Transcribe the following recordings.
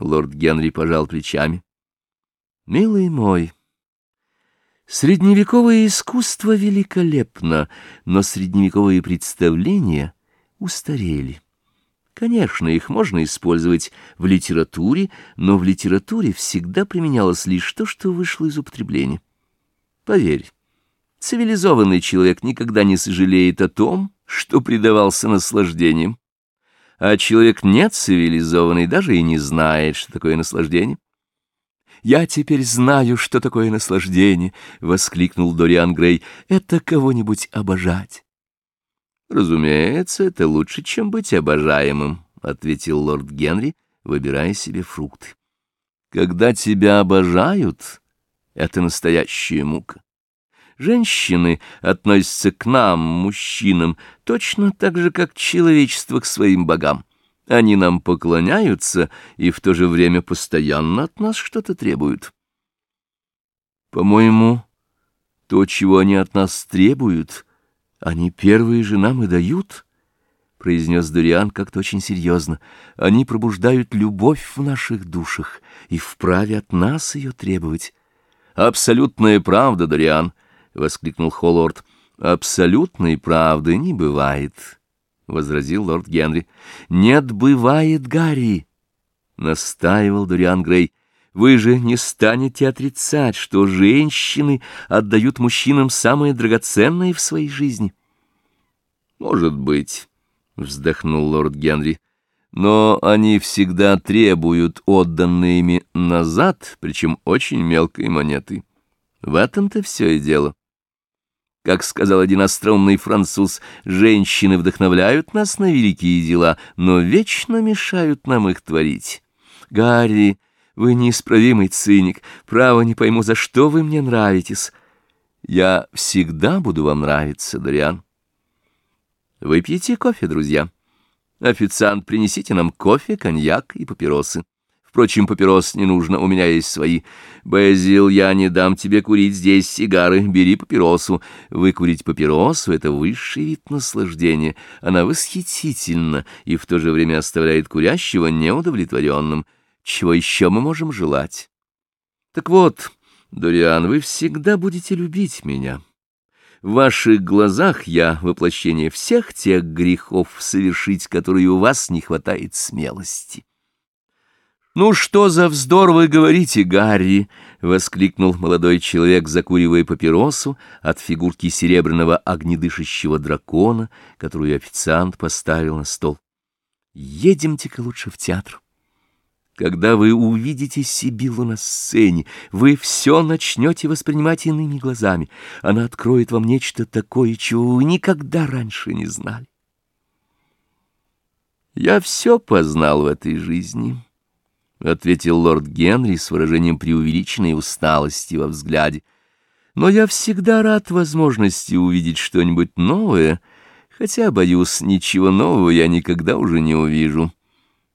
Лорд Генри пожал плечами. Милый мой, средневековое искусство великолепно, но средневековые представления устарели. Конечно, их можно использовать в литературе, но в литературе всегда применялось лишь то, что вышло из употребления. Поверь, цивилизованный человек никогда не сожалеет о том, что предавался наслаждениям а человек не цивилизованный даже и не знает, что такое наслаждение. «Я теперь знаю, что такое наслаждение!» — воскликнул Дориан Грей. «Это кого-нибудь обожать!» «Разумеется, это лучше, чем быть обожаемым», — ответил лорд Генри, выбирая себе фрукты. «Когда тебя обожают, это настоящая мука. Женщины относятся к нам, мужчинам, точно так же, как человечество к своим богам. Они нам поклоняются и в то же время постоянно от нас что-то требуют. По-моему, то, чего они от нас требуют, они первые же нам и дают, — произнес Дуриан как-то очень серьезно. Они пробуждают любовь в наших душах и вправе от нас ее требовать. Абсолютная правда, Дуриан, — воскликнул Холлорд. «Абсолютной правды не бывает», — возразил лорд Генри. «Нет, бывает, Гарри», — настаивал Дориан Грей. «Вы же не станете отрицать, что женщины отдают мужчинам самое драгоценное в своей жизни». «Может быть», — вздохнул лорд Генри, — «но они всегда требуют отданные ими назад, причем очень мелкой монеты. В этом-то все и дело». Как сказал один остроумный француз, женщины вдохновляют нас на великие дела, но вечно мешают нам их творить. Гарри, вы неисправимый циник, право не пойму, за что вы мне нравитесь. Я всегда буду вам нравиться, Дориан. Выпьете кофе, друзья. Официант, принесите нам кофе, коньяк и папиросы. Впрочем, папирос не нужно, у меня есть свои. Безил, я не дам тебе курить здесь сигары, бери папиросу. Выкурить папиросу — это высший вид наслаждения. Она восхитительна и в то же время оставляет курящего неудовлетворенным. Чего еще мы можем желать? Так вот, Дориан, вы всегда будете любить меня. В ваших глазах я воплощение всех тех грехов, совершить которые у вас не хватает смелости. «Ну что за вздор вы говорите, Гарри?» — воскликнул молодой человек, закуривая папиросу от фигурки серебряного огнедышащего дракона, которую официант поставил на стол. «Едемте-ка лучше в театр. Когда вы увидите Сибилу на сцене, вы все начнете воспринимать иными глазами. Она откроет вам нечто такое, чего вы никогда раньше не знали». «Я все познал в этой жизни». — ответил лорд Генри с выражением преувеличенной усталости во взгляде. «Но я всегда рад возможности увидеть что-нибудь новое, хотя, боюсь, ничего нового я никогда уже не увижу.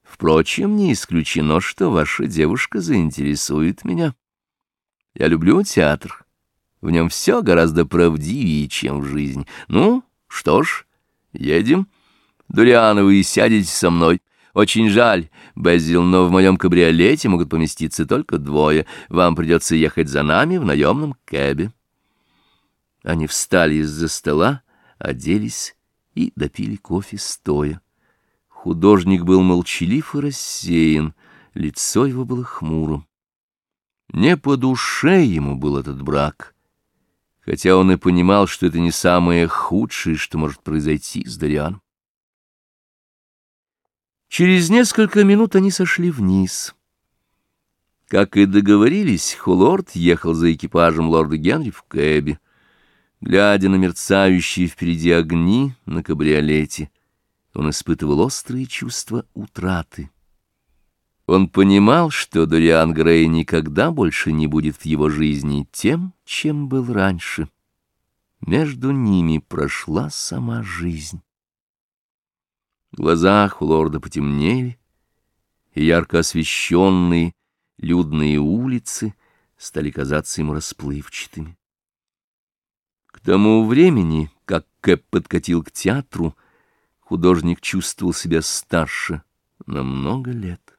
Впрочем, не исключено, что ваша девушка заинтересует меня. Я люблю театр. В нем все гораздо правдивее, чем в жизни. Ну, что ж, едем. Дуриана, вы сядете со мной». Очень жаль, Безил, но в моем кабриолете могут поместиться только двое. Вам придется ехать за нами в наемном кэбе. Они встали из-за стола, оделись и допили кофе стоя. Художник был молчалив и рассеян, лицо его было хмурым. Не по душе ему был этот брак, хотя он и понимал, что это не самое худшее, что может произойти с Дарианом. Через несколько минут они сошли вниз. Как и договорились, Хулорд ехал за экипажем лорда Генри в кэбе. Глядя на мерцающие впереди огни на кабриолете, он испытывал острые чувства утраты. Он понимал, что Дориан Грей никогда больше не будет в его жизни тем, чем был раньше. Между ними прошла сама жизнь. Глазах лорда потемнели, и ярко освещенные людные улицы стали казаться ему расплывчатыми. К тому времени, как Кэп подкатил к театру, художник чувствовал себя старше на много лет.